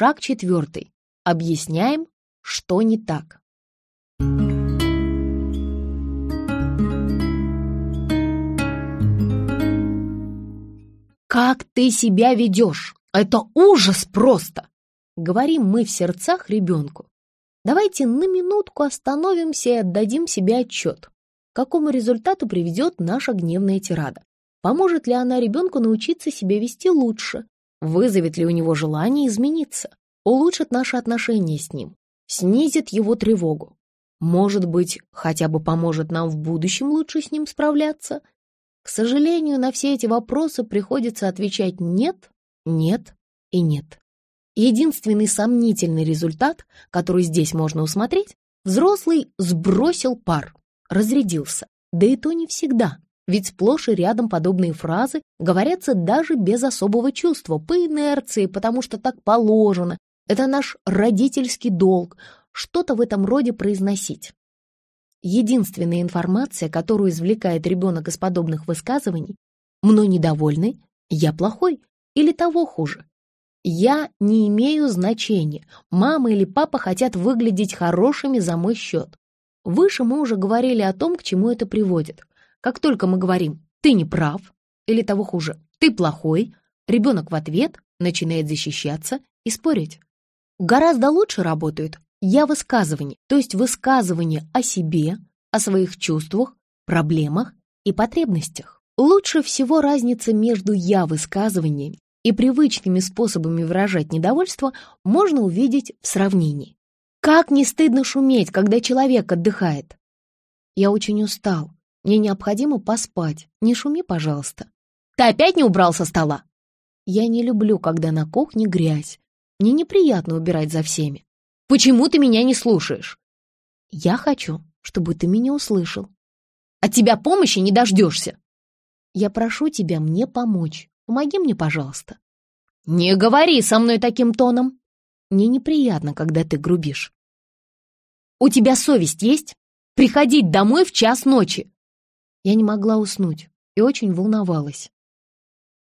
Шаг четвертый. Объясняем, что не так. «Как ты себя ведешь? Это ужас просто!» Говорим мы в сердцах ребенку. Давайте на минутку остановимся и отдадим себе отчет, к какому результату приведет наша гневная тирада. Поможет ли она ребенку научиться себя вести лучше? Вызовет ли у него желание измениться? Улучшит наши отношения с ним? Снизит его тревогу? Может быть, хотя бы поможет нам в будущем лучше с ним справляться? К сожалению, на все эти вопросы приходится отвечать «нет», «нет» и «нет». Единственный сомнительный результат, который здесь можно усмотреть, взрослый сбросил пар, разрядился. Да и то не всегда, ведь сплошь и рядом подобные фразы говорятся даже без особого чувства, по инерции, потому что так положено. Это наш родительский долг, что-то в этом роде произносить. Единственная информация, которую извлекает ребенок из подобных высказываний, «мной недовольны», «я плохой» или того хуже, я не имею значения. Мама или папа хотят выглядеть хорошими за мой счет. Выше мы уже говорили о том, к чему это приводит. Как только мы говорим «ты не прав» или того хуже «ты плохой», ребенок в ответ начинает защищаться и спорить. Гораздо лучше работают «я высказывание», то есть высказывание о себе, о своих чувствах, проблемах и потребностях. Лучше всего разница между «я» высказываниями и привычными способами выражать недовольство можно увидеть в сравнении. Как не стыдно шуметь, когда человек отдыхает? Я очень устал. Мне необходимо поспать. Не шуми, пожалуйста. Ты опять не убрал со стола? Я не люблю, когда на кухне грязь. Мне неприятно убирать за всеми. Почему ты меня не слушаешь? Я хочу, чтобы ты меня услышал. От тебя помощи не дождешься. Я прошу тебя мне помочь. Помоги мне, пожалуйста». «Не говори со мной таким тоном!» «Мне неприятно, когда ты грубишь». «У тебя совесть есть? Приходить домой в час ночи!» Я не могла уснуть и очень волновалась.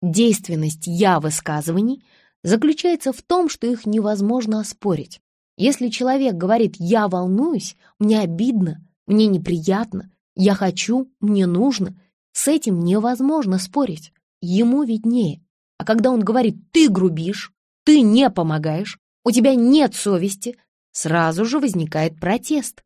Действенность «я» высказываний заключается в том, что их невозможно оспорить. Если человек говорит «я волнуюсь», «мне обидно», «мне неприятно», «я хочу», «мне нужно», с этим невозможно спорить. Ему виднее. А когда он говорит «ты грубишь», «ты не помогаешь», «у тебя нет совести», сразу же возникает протест.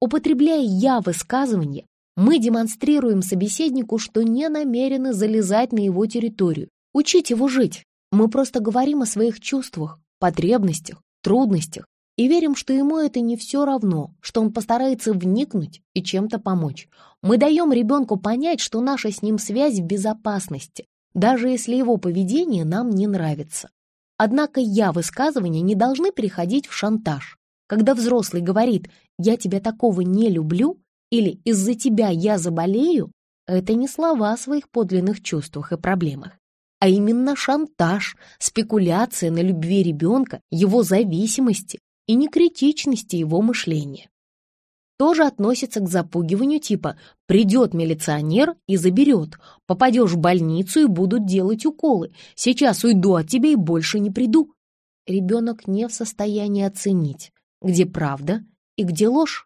Употребляя «я» высказывание, мы демонстрируем собеседнику, что не намерены залезать на его территорию, учить его жить. Мы просто говорим о своих чувствах, потребностях, трудностях и верим, что ему это не все равно, что он постарается вникнуть и чем-то помочь. Мы даем ребенку понять, что наша с ним связь в безопасности, даже если его поведение нам не нравится. Однако я высказывания не должны переходить в шантаж. Когда взрослый говорит «я тебя такого не люблю» или «из-за тебя я заболею», это не слова о своих подлинных чувствах и проблемах, а именно шантаж, спекуляция на любви ребенка, его зависимости и некритичности его мышления тоже относится к запугиванию типа «придет милиционер и заберет, попадешь в больницу и будут делать уколы, сейчас уйду от тебя и больше не приду». Ребенок не в состоянии оценить, где правда и где ложь.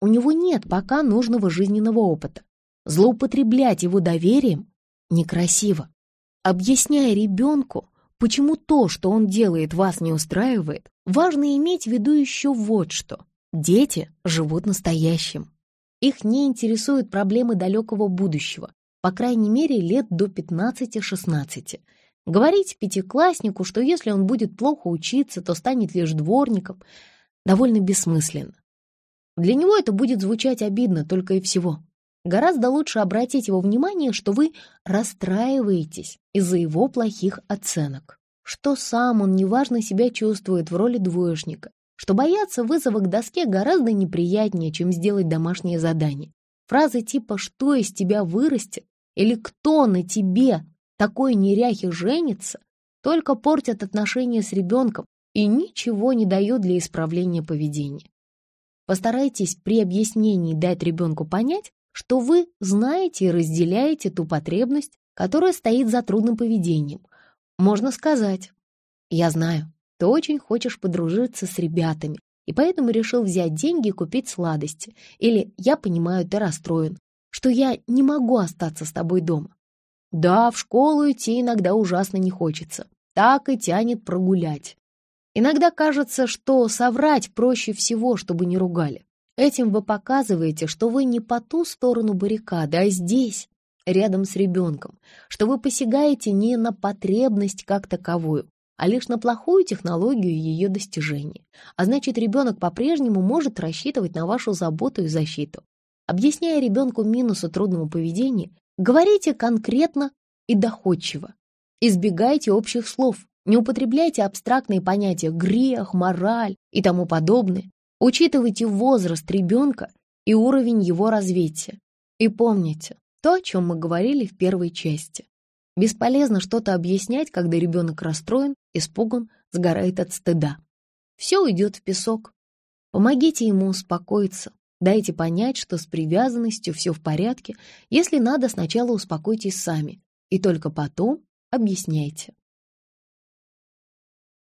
У него нет пока нужного жизненного опыта. Злоупотреблять его доверием некрасиво. Объясняя ребенку, почему то, что он делает, вас не устраивает, важно иметь в виду еще вот что – Дети живут настоящим. Их не интересуют проблемы далекого будущего, по крайней мере, лет до 15-16. Говорить пятикласснику, что если он будет плохо учиться, то станет лишь дворником, довольно бессмысленно. Для него это будет звучать обидно только и всего. Гораздо лучше обратить его внимание, что вы расстраиваетесь из-за его плохих оценок, что сам он неважно себя чувствует в роли двоечника, что бояться вызова к доске гораздо неприятнее, чем сделать домашнее задание. Фразы типа «что из тебя вырастет» или «кто на тебе такой неряхи женится» только портят отношения с ребенком и ничего не дают для исправления поведения. Постарайтесь при объяснении дать ребенку понять, что вы знаете и разделяете ту потребность, которая стоит за трудным поведением. Можно сказать «Я знаю, Ты очень хочешь подружиться с ребятами, и поэтому решил взять деньги и купить сладости. Или «Я понимаю, ты расстроен, что я не могу остаться с тобой дома». Да, в школу идти иногда ужасно не хочется. Так и тянет прогулять. Иногда кажется, что соврать проще всего, чтобы не ругали. Этим вы показываете, что вы не по ту сторону баррикады, а здесь, рядом с ребенком, что вы посягаете не на потребность как таковую, а лишь на плохую технологию ее достижения. А значит, ребенок по-прежнему может рассчитывать на вашу заботу и защиту. Объясняя ребенку минусы трудного поведения, говорите конкретно и доходчиво. Избегайте общих слов, не употребляйте абстрактные понятия «грех», «мораль» и тому подобное. Учитывайте возраст ребенка и уровень его развития. И помните то, о чем мы говорили в первой части. Бесполезно что-то объяснять, когда ребенок расстроен, испуган, сгорает от стыда. Все уйдет в песок. Помогите ему успокоиться. Дайте понять, что с привязанностью все в порядке. Если надо, сначала успокойтесь сами. И только потом объясняйте.